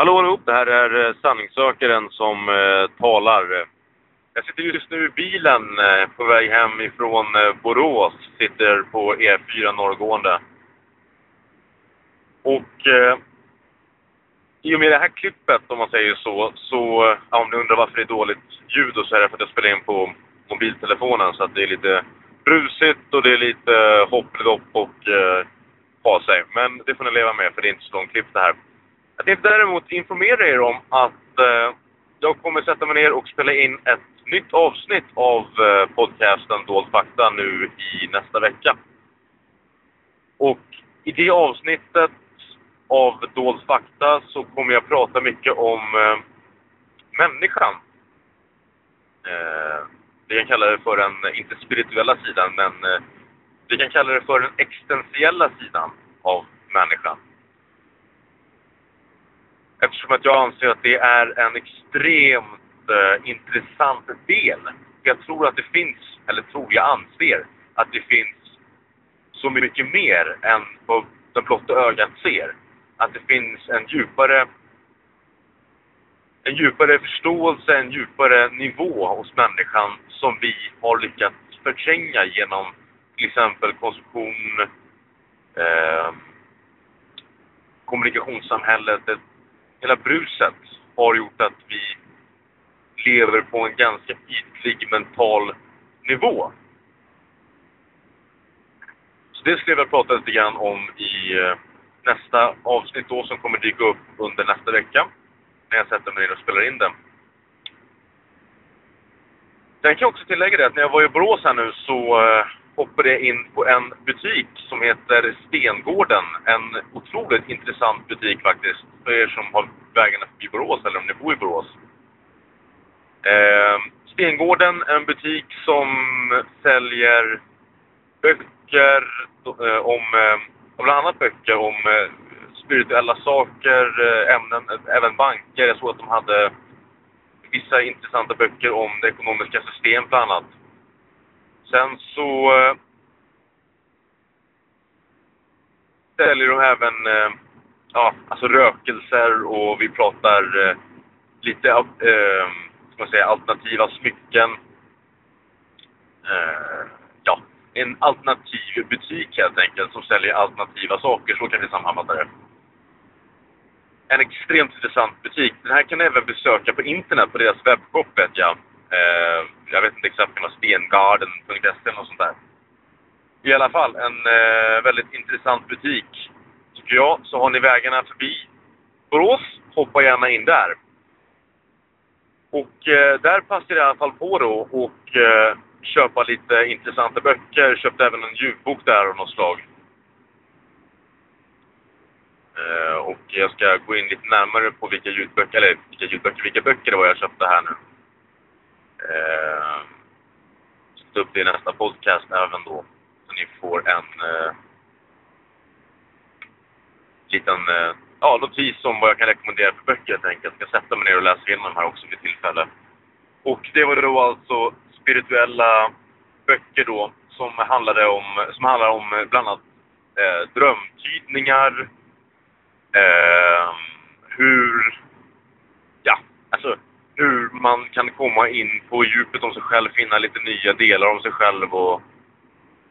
Hallå allihop, det här är eh, sanningssökaren som eh, talar. Jag sitter just nu i bilen eh, på väg hem ifrån eh, Borås. Sitter på E4 norrgående. Och eh, i och med det här klippet, om man säger så, så ja, om ni undrar varför det är dåligt ljud och så är det för att jag spelar in på mobiltelefonen så att det är lite brusigt och det är lite eh, hopp och eh, ha sig. Men det får ni leva med för det är inte så långt klipp det här. Jag tänkte däremot informera er om att eh, jag kommer sätta mig ner och spela in ett nytt avsnitt av eh, podcasten Dold fakta nu i nästa vecka. Och i det avsnittet av Dold fakta så kommer jag prata mycket om eh, människan. Eh, vi kan kalla det för den, inte spirituella sidan, men eh, vi kan kalla det för den existentiella sidan av människan. Eftersom att jag anser att det är en extremt eh, intressant del. Jag tror att det finns, eller tror jag anser, att det finns så mycket mer än vad den blotta ögat ser. Att det finns en djupare en djupare förståelse, en djupare nivå hos människan som vi har lyckats förtränga genom till exempel konsumtion, eh, kommunikationssamhället, hela bruset har gjort att vi lever på en ganska ytlig mental nivå. Så det skulle jag vilja prata lite grann om i eh, nästa avsnitt då som kommer dyka upp under nästa vecka. När jag sätter mig ner och spelar in den. Sen kan jag också tillägga det att när jag var i Borås här nu så eh, hoppade jag in på en butik som heter Stengården. En otroligt intressant butik faktiskt, för er som har vägarna förbi Borås eller om ni bor i Borås. Eh, Stengården är en butik som säljer böcker eh, om, eh, bland annat böcker om eh, spirituella saker, eh, ämnen, eh, även banker. Jag såg att de hade vissa intressanta böcker om det ekonomiska systemet bland annat. Sen så eh, säljer de även eh, ja, alltså rökelser och vi pratar eh, lite eh, ska man säga, alternativa smycken. Eh, ja, en alternativ butik helt enkelt som säljer alternativa saker, så kan vi sammanfatta det. En extremt intressant butik. Den här kan ni även besöka på internet på deras webbshop vet jag. Eh, jag vet inte exakt vad stengarden.se eller något sånt där. I alla fall en eh, väldigt intressant butik. Tycker jag. Så har ni vägarna förbi Borås, hoppa gärna in där. Och eh, där passade jag i alla fall på då och eh, köpa lite intressanta böcker. Köpte även en ljudbok där av något slag. Eh, och jag ska gå in lite närmare på vilka ljudböcker, eller vilka ljudböcker, vilka böcker det var jag köpte här nu. Eh, sätta upp det i nästa podcast även då. Så ni får en eh, liten eh, ja, notis om vad jag kan rekommendera för böcker helt enkelt. Jag ska sätta mig ner och läsa igenom de här också vid tillfälle. Och det var då alltså spirituella böcker då som handlade om, som handlar om eh, bland annat eh, drömtydningar, eh, hur, ja, alltså hur man kan komma in på djupet om sig själv, finna lite nya delar om sig själv och,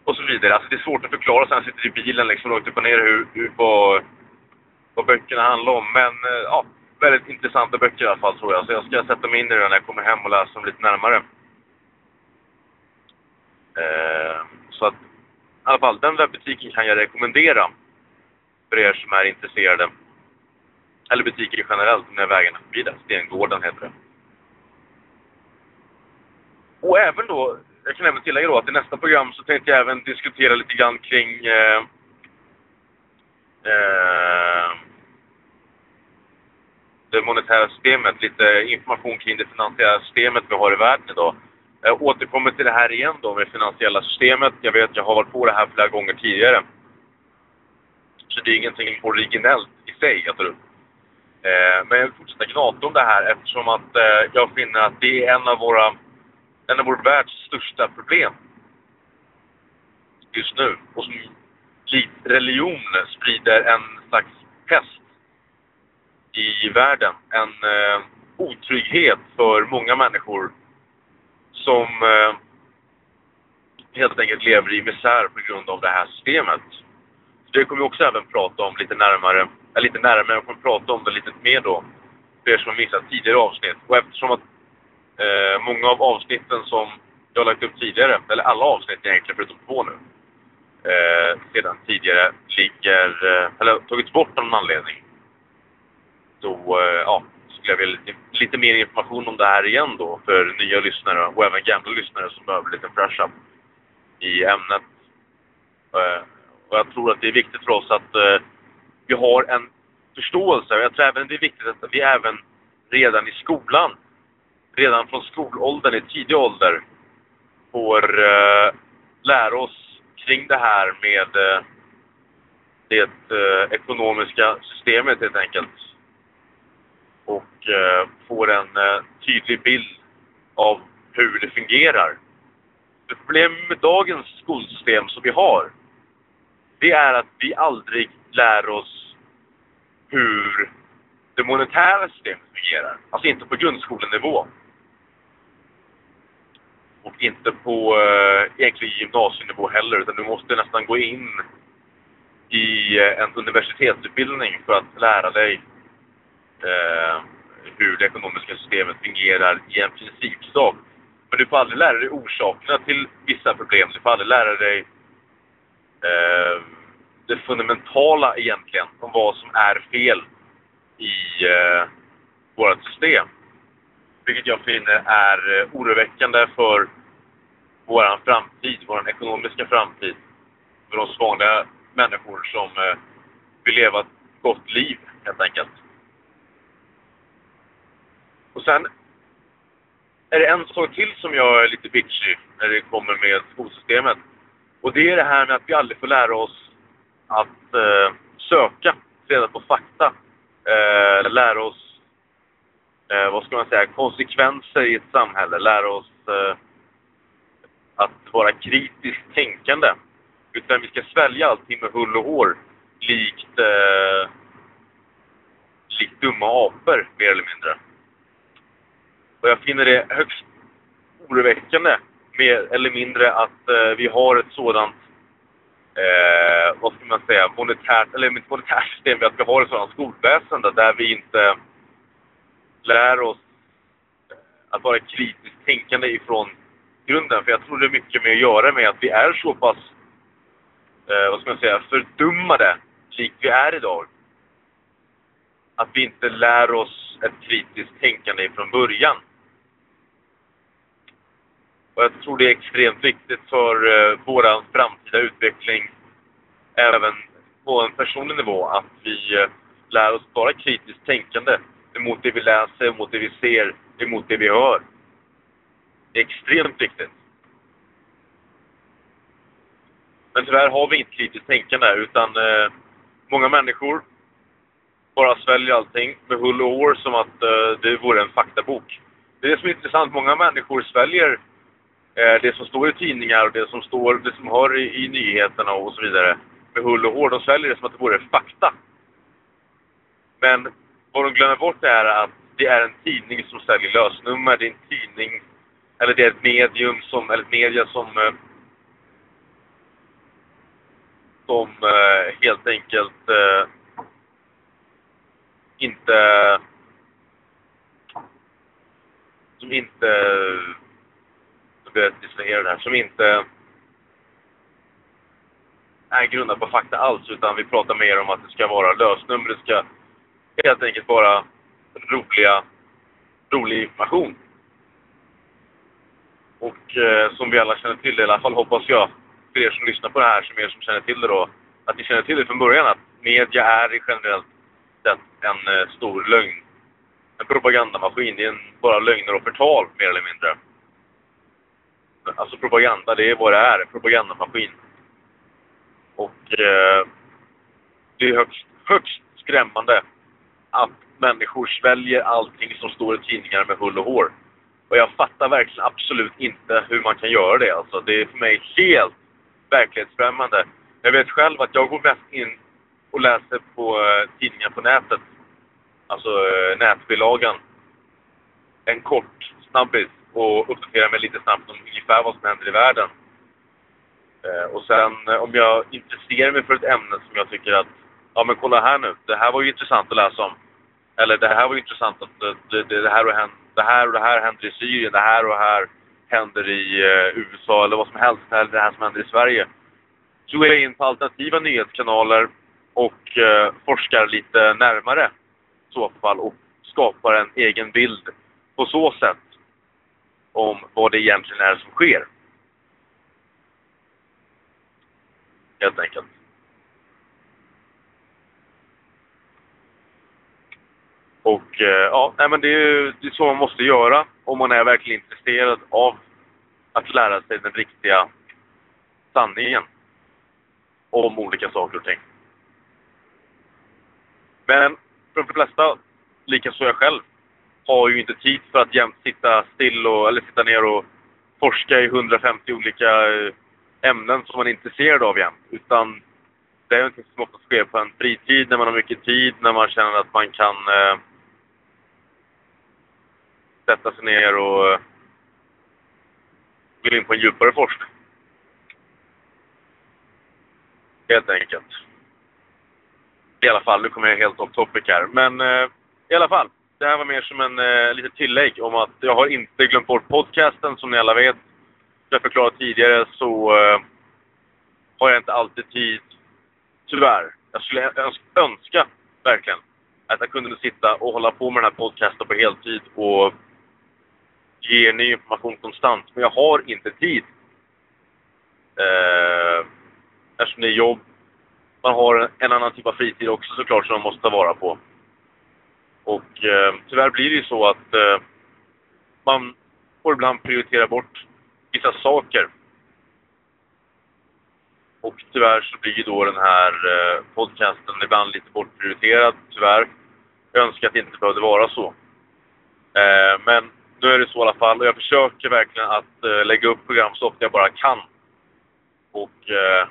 och så vidare. Alltså det är svårt att förklara sen sitter i bilen liksom rakt upp och ner hur, hur, vad, vad böckerna handlar om. Men eh, ja, väldigt intressanta böcker i alla fall tror jag. Så jag ska sätta mig in i det när jag kommer hem och läsa dem lite närmare. Eh, så att i alla fall, den webbutiken kan jag rekommendera för er som är intresserade. Eller butiker generellt, när vägarna är förbi där. Stengården heter det. Och även då, jag kan även tillägga då att i nästa program så tänkte jag även diskutera lite grann kring eh, eh, det monetära systemet, lite information kring det finansiella systemet vi har i världen idag. Jag återkommer till det här igen då med finansiella systemet. Jag vet, jag har varit på det här flera gånger tidigare. Så det är ingenting originellt i sig jag tar upp. Eh, men jag vill fortsätta gnata om det här eftersom att eh, jag finner att det är en av våra en av vår världs största problem just nu. Och som likt religion sprider en slags pest i världen. En eh, otrygghet för många människor som eh, helt enkelt lever i misär på grund av det här systemet. Så det kommer vi också även prata om lite närmare, eller lite närmare, jag kommer prata om det lite mer då för er som har missat tidigare avsnitt. Och eftersom att eh, många av avsnitten som jag har lagt upp tidigare, eller alla avsnitt egentligen förutom två nu, eh, sedan tidigare ligger, eh, eller tagits bort av någon anledning. Så eh, ja, skulle jag vilja lite, lite mer information om det här igen då för nya lyssnare och även gamla lyssnare som behöver lite fresh up i ämnet. Eh, och jag tror att det är viktigt för oss att eh, vi har en förståelse. Jag tror även det är viktigt att vi även redan i skolan, redan från skolåldern, i tidig ålder, får eh, lära oss kring det här med eh, det eh, ekonomiska systemet helt enkelt. Och eh, får en eh, tydlig bild av hur det fungerar. Det problemet med dagens skolsystem som vi har, det är att vi aldrig lär oss hur det monetära systemet fungerar. Alltså inte på grundskolenivå. Och inte på eh, egentligen gymnasienivå heller, utan du måste nästan gå in i eh, en universitetsutbildning för att lära dig eh, hur det ekonomiska systemet fungerar i en principsak. Men du får aldrig lära dig orsakerna till vissa problem. Du får aldrig lära dig eh, det fundamentala egentligen om vad som är fel i eh, vårt system. Vilket jag finner är eh, oroväckande för vår framtid, vår ekonomiska framtid. För oss vanliga människor som eh, vill leva ett gott liv, helt enkelt. Och sen är det en sak till som jag är lite bitchy när det kommer med skolsystemet. Och det är det här med att vi aldrig får lära oss att eh, söka reda på fakta. Eh, lära oss, eh, vad ska man säga, konsekvenser i ett samhälle. Lära oss eh, att vara kritiskt tänkande. Utan vi ska svälja allting med hull och hår likt, eh, likt dumma apor, mer eller mindre. Och jag finner det högst oroväckande, mer eller mindre, att eh, vi har ett sådant eh, vad ska man säga, monetärt, eller inte monetärt system, att vi har ett sådant skolväsende där vi inte lär oss att vara kritiskt tänkande ifrån bakgrunden. För jag tror det är mycket med att göra med att vi är så pass, eh, vad ska man säga, fördummade likt vi är idag. Att vi inte lär oss ett kritiskt tänkande ifrån början. Och jag tror det är extremt viktigt för eh, vår framtida utveckling, även på en personlig nivå, att vi eh, lär oss vara kritiskt tänkande emot det vi läser, emot det vi ser, emot det vi hör. Det är extremt viktigt. Men tyvärr har vi inte kritiskt tänkande, utan eh, många människor bara sväljer allting med hull och hår som att eh, det vore en faktabok. Det är det som är intressant. Många människor sväljer Eh, det som står i tidningar och det som står, det som hör i, i nyheterna och så vidare med hull och hår. De sväljer det som att det vore fakta. Men vad de glömmer bort är att det är en tidning som säljer lösnummer. Det är en tidning, eller det är ett medium som, eller ett media som eh, som eh, helt enkelt eh, inte som inte bötesförhör här som inte är grundad på fakta alls utan vi pratar mer om att det ska vara lösnummer. Det ska helt enkelt vara roliga, rolig information. Och eh, som vi alla känner till det, i alla fall hoppas jag, för er som lyssnar på det här, som er som känner till det då, att ni känner till det från början att media är generellt sett en eh, stor lögn. En propagandamaskin. Det är en, bara lögner och förtal, mer eller mindre. Alltså propaganda, det är vad det är. En Propagandamaskin. Och eh, det är högst, högst skrämmande att människor sväljer allting som står i tidningar med hull och hår. Och jag fattar verkligen absolut inte hur man kan göra det. Alltså, det är för mig helt verklighetsfrämmande. Jag vet själv att jag går mest in och läser på eh, tidningar på nätet. alltså eh, nätbilagan. En kort snabbis och uppdaterar mig lite snabbt om ungefär vad som händer i världen. Eh, och sen eh, om jag intresserar mig för ett ämne som jag tycker att, ja men kolla här nu, det här var ju intressant att läsa om. Eller det här var ju intressant att det, det, det här, har hänt det här och det här händer i Syrien, det här och det här händer i eh, USA eller vad som helst, eller det här som händer i Sverige. Så går jag in på alternativa nyhetskanaler och eh, forskar lite närmare i så fall och skapar en egen bild på så sätt om vad det egentligen är som sker. Helt enkelt. Och eh, ja, nej, men det är, det är så man måste göra om man är verkligen intresserad av att lära sig den riktiga sanningen om olika saker och ting. Men för de flesta, likaså jag själv, har ju inte tid för att jämt sitta still och, eller sitta ner och forska i 150 olika eh, ämnen som man är intresserad av jämt. Utan det är något som ofta sker på en fritid, när man har mycket tid, när man känner att man kan eh, sätta sig ner och eh, vill in på en djupare forskning. Helt enkelt. I alla fall, nu kommer jag helt off topic här. Men eh, i alla fall, det här var mer som en eh, litet tillägg om att jag har inte glömt bort podcasten som ni alla vet. Som jag förklarade tidigare så eh, har jag inte alltid tid, tyvärr. Jag skulle önska verkligen att jag kunde sitta och hålla på med den här podcasten på heltid och ge ny information konstant. Men jag har inte tid. Eh, eftersom det är jobb. Man har en annan typ av fritid också såklart som man måste ta vara på. Och eh, tyvärr blir det ju så att eh, man får ibland prioritera bort vissa saker. Och tyvärr så blir ju då den här eh, podcasten ibland lite bortprioriterad, tyvärr. Jag önskar att det inte behövde vara så. Eh, men nu är det så i alla fall och jag försöker verkligen att eh, lägga upp program så ofta jag bara kan. Och eh,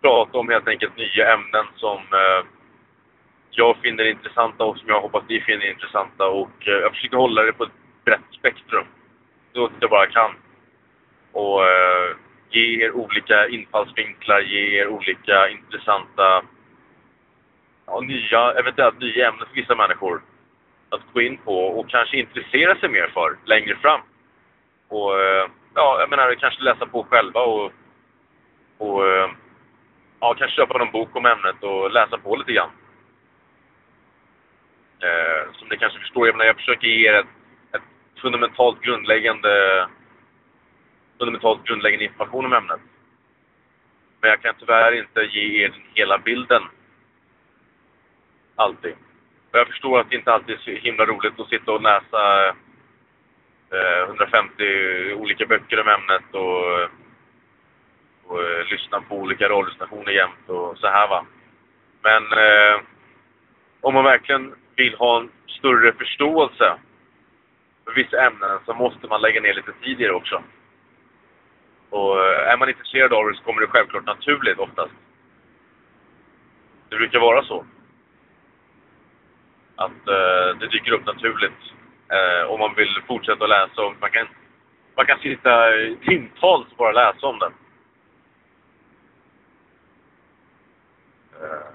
prata om helt enkelt nya ämnen som eh, jag finner intressanta och som jag hoppas ni finner intressanta. Och eh, jag försöker hålla det på ett brett spektrum. Så gott jag bara kan. Och eh, ge er olika infallsvinklar, ge er olika intressanta, ja, nya, eventuellt nya ämnen för vissa människor att gå in på och kanske intressera sig mer för längre fram. Och eh, ja, jag menar kanske läsa på själva och, och eh, ja, kanske köpa någon bok om ämnet och läsa på lite grann. Eh, som ni kanske förstår, jag menar jag försöker ge er ett, ett fundamentalt grundläggande fundamentalt grundläggande information om ämnet. Men jag kan tyvärr inte ge er hela bilden. Alltid. Och jag förstår att det inte alltid är så himla roligt att sitta och läsa eh, 150 olika böcker om ämnet och, och eh, lyssna på olika radiostationer jämt och så här va. Men eh, om man verkligen vill ha en större förståelse för vissa ämnen så måste man lägga ner lite tid i det också. Och eh, är man intresserad av det så kommer det självklart naturligt oftast. Det brukar vara så att eh, det dyker upp naturligt eh, om man vill fortsätta att läsa. om man, kan, man kan sitta timtals och bara läsa om den. Eh,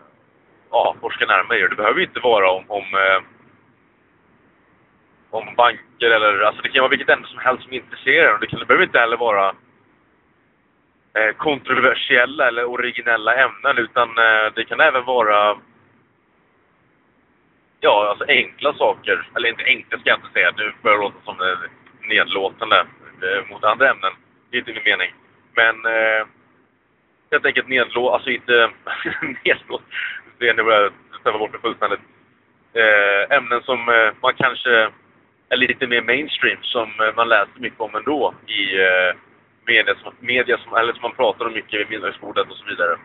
ja, forska närmare. Det behöver inte vara om, om, eh, om banker eller... Alltså det kan vara vilket ämne som helst som intresserar en. Det, kan, det behöver inte heller vara eh, kontroversiella eller originella ämnen utan eh, det kan även vara ja, alltså enkla saker. Eller inte enkla ska jag inte säga. Nu börjar det låta som nedlåtande eh, mot andra ämnen. Det är inte min mening. Men eh, helt enkelt nedlåt, alltså inte nedlåt. Det är nu börjar jag sväva bort det fullständigt. Eh, ämnen som eh, man kanske är lite mer mainstream, som eh, man läser mycket om ändå i eh, media, som, media som, eller som man pratar om mycket vid middagsbordet och så vidare.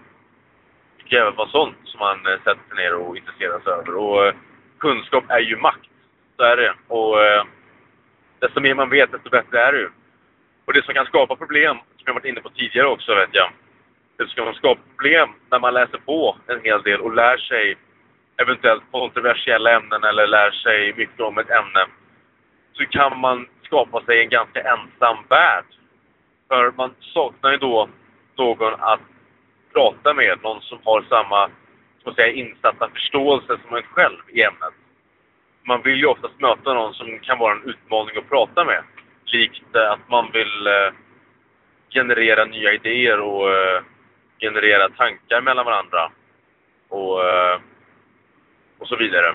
Det kan även vara sånt som man eh, sätter sig ner och intresserar sig över. Och, eh, kunskap är ju makt. Så är det. Och eh, desto mer man vet, desto bättre är det ju. Och det som kan skapa problem, som jag varit inne på tidigare också, vet jag. Det som kan skapa problem när man läser på en hel del och lär sig eventuellt kontroversiella ämnen eller lär sig mycket om ett ämne så kan man skapa sig en ganska ensam värld. För man saknar ju då någon att prata med, någon som har samma att säga, insatta förståelse som man själv i ämnet. Man vill ju oftast möta någon som kan vara en utmaning att prata med. Likt eh, att man vill eh, generera nya idéer och eh, generera tankar mellan varandra. Och, och så vidare.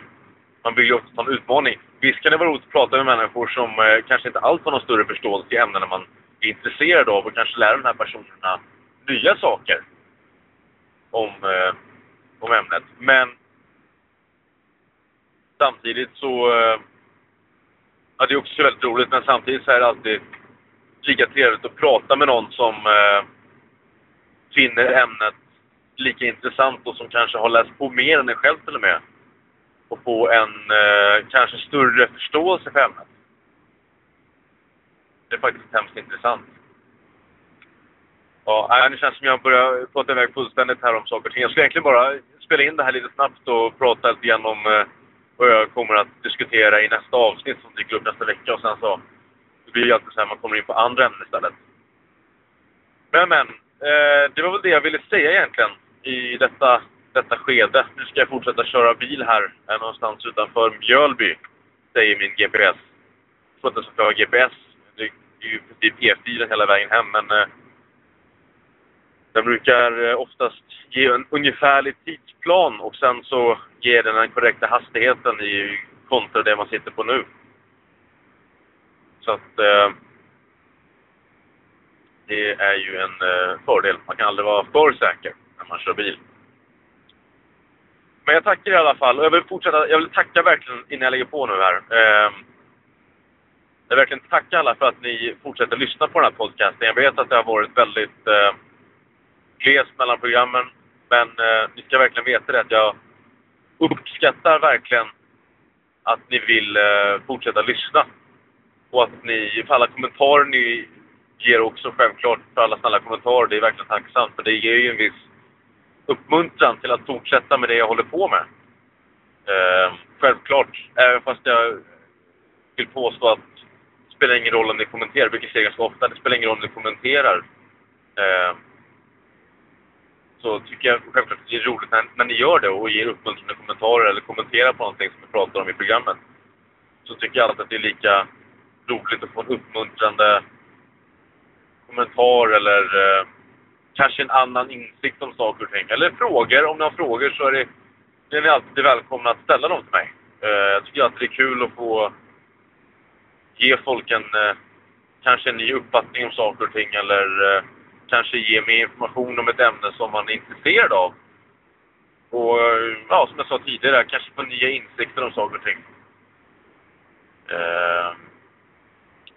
Man vill ju också ha en utmaning. Visst kan det vara roligt att prata med människor som kanske inte alls har någon större förståelse i ämnena man är intresserad av och kanske lära de här personerna nya saker om, om ämnet. Men samtidigt så... Eh, ja, det är också väldigt roligt, men samtidigt så är det alltid lika trevligt att prata med någon som eh, finner ämnet lika intressant och som kanske har läst på mer än en själv till och med. Och få en eh, kanske större förståelse för ämnet. Det är faktiskt hemskt intressant. Ja, det känns som jag börjar prata iväg fullständigt här om saker och ting. Jag skulle egentligen bara spela in det här lite snabbt och prata lite grann om eh, vad jag kommer att diskutera i nästa avsnitt som dyker upp nästa vecka. Och sen så det blir det alltid så här man kommer in på andra ämnen istället. Men, men. Eh, det var väl det jag ville säga egentligen i detta, detta skede. Nu ska jag fortsätta köra bil här eh, någonstans utanför Mjölby, säger min GPS. Jag tror inte att jag ska GPS. Det är ju i princip E4 hela vägen hem, men den brukar eh, oftast ge en ungefärlig tidsplan och sen så ger den den korrekta hastigheten i kontra det man sitter på nu. Så att eh, det är ju en eh, fördel. Man kan aldrig vara för säker när man kör bil. Men jag tackar i alla fall. Jag vill fortsätta. Jag vill tacka verkligen innan jag lägger på nu här. Eh, jag vill verkligen tacka alla för att ni fortsätter lyssna på den här podcasten. Jag vet att det har varit väldigt eh, glest mellan programmen. Men eh, ni ska verkligen veta det att jag uppskattar verkligen att ni vill eh, fortsätta lyssna. Och att ni, för alla kommentarer ni ger också självklart, för alla snälla kommentarer, det är verkligen tacksamt. För det ger ju en viss uppmuntran till att fortsätta med det jag håller på med. Eh, självklart, även fast jag vill påstå att det spelar ingen roll om ni kommenterar, vilket jag säger ganska ofta, det spelar ingen roll om ni kommenterar. Eh, så tycker jag självklart att det är roligt när, när ni gör det och ger uppmuntrande kommentarer eller kommenterar på någonting som vi pratar om i programmet. Så tycker jag alltid att det är lika roligt att få en uppmuntrande kommentar eller eh, kanske en annan insikt om saker och ting. Eller frågor. Om ni har frågor så är, det, är ni alltid välkomna att ställa dem till mig. Eh, jag tycker alltid det är kul att få ge folk en eh, kanske en ny uppfattning om saker och ting eller eh, kanske ge mer information om ett ämne som man är intresserad av. Och ja, som jag sa tidigare, kanske få nya insikter om saker och ting. Eh,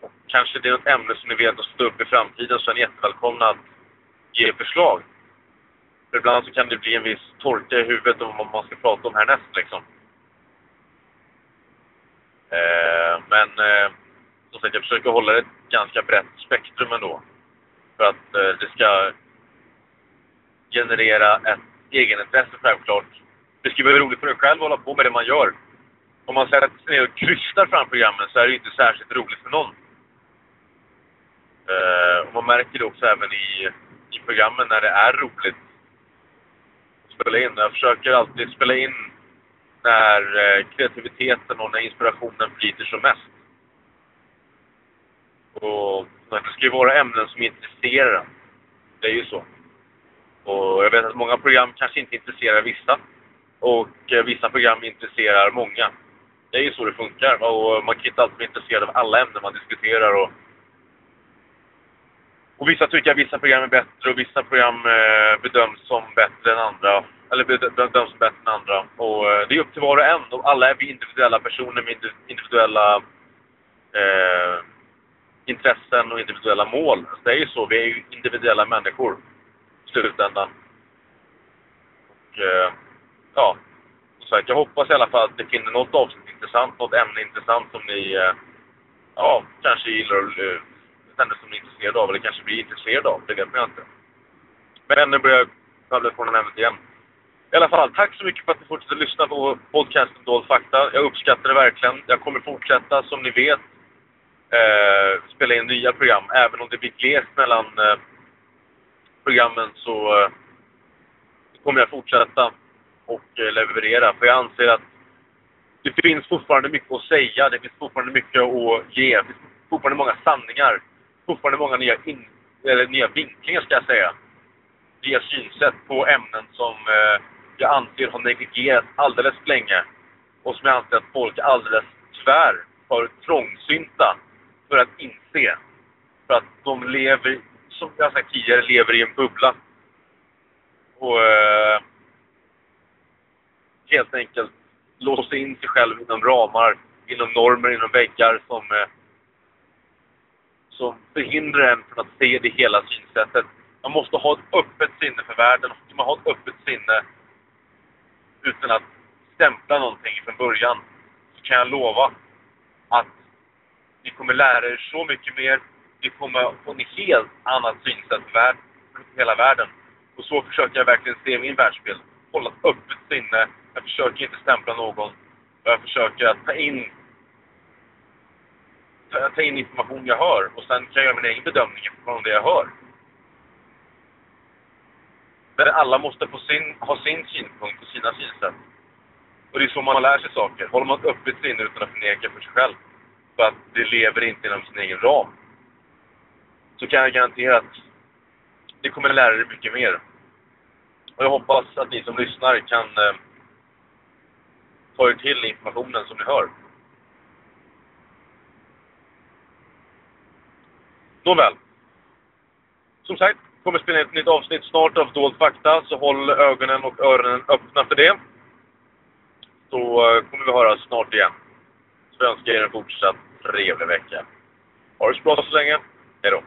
och kanske det är något ämne som ni vet att stå upp i framtiden så är ni jättevälkomna att ge förslag. För ibland så kan det bli en viss torka i huvudet om vad man ska prata om härnäst liksom. Eh, men eh, som sagt, jag försöker hålla ett ganska brett spektrum ändå för att eh, det ska generera ett egenintresse självklart. Det ska vara roligt för dig själv att hålla på med det man gör. Om man sätter sig ner och krystar fram programmen så är det inte särskilt roligt för någon. Uh, och man märker det också även i, i programmen när det är roligt att spela in. Jag försöker alltid spela in när uh, kreativiteten och när inspirationen flyter som mest. Och det ska ju vara ämnen som intresserar en. Det är ju så. Och jag vet att många program kanske inte intresserar vissa. Och eh, vissa program intresserar många. Det är ju så det funkar. Och man kan inte alltid vara intresserad av alla ämnen man diskuterar. Och, och vissa tycker att vissa program är bättre och vissa program eh, bedöms som bättre än andra. Eller bedöms som bättre än andra. Och eh, det är upp till var och en. Och alla är vi individuella personer med individuella eh, intressen och individuella mål. Det är ju så, vi är ju individuella människor i slutändan. Och, eh, ja, så att jag hoppas i alla fall att ni finner något avsnitt intressant, något ämne intressant som ni eh, ja, kanske gillar eh, ämne som ni är intresserade av eller kanske blir intresserade av. Det vet man inte. Men nu börjar jag falla från ämnet igen. I alla fall, tack så mycket för att ni fortsätter lyssna på podcasten Dold Fakta. Jag uppskattar det verkligen. Jag kommer fortsätta, som ni vet, eh, spela in nya program. Även om det blir glest mellan eh, programmen så eh, kommer jag fortsätta och eh, leverera. För jag anser att det finns fortfarande mycket att säga. Det finns fortfarande mycket att ge. Det finns fortfarande många sanningar. Fortfarande många nya, in, eller nya vinklingar, ska jag säga. Nya synsätt på ämnen som eh, jag anser har negligerats alldeles för länge. Och som jag anser att folk är alldeles tyvärr för trångsynta för att inse. För att de lever, som jag sagt tidigare, lever i en bubbla. Och eh, helt enkelt låser in sig själv inom ramar, inom normer, inom väggar som, eh, som förhindrar en från att se det hela synsättet. Man måste ha ett öppet sinne för världen. Man måste ha ett öppet sinne utan att stämpla någonting från början. Så kan jag lova att ni kommer lära er så mycket mer. Ni kommer få en helt annat synsätt för hela världen. Och så försöker jag verkligen se min världsbild. Hålla ett öppet sinne. Jag försöker inte stämpla någon. Jag försöker att ta in, Jag tar in information jag hör. Och sen kan jag göra min egen bedömning utifrån det jag hör. Men alla måste få sin, ha sin synpunkt och sina synsätt. Och det är så man lär sig saker. Håller man ett öppet sinne utan att förneka för sig själv. För att det lever inte inom sin egen ram. Så kan jag garantera att det kommer lära dig mycket mer. Och jag hoppas att ni som lyssnar kan eh, ta er till informationen som ni hör. Nåväl. Som sagt, kommer spela in ett nytt avsnitt snart av Dold Fakta, så håll ögonen och öronen öppna för det. Så eh, kommer vi höra snart igen. Så jag önskar er en fortsatt trevlig vecka. Ha det så bra så länge. Hej då!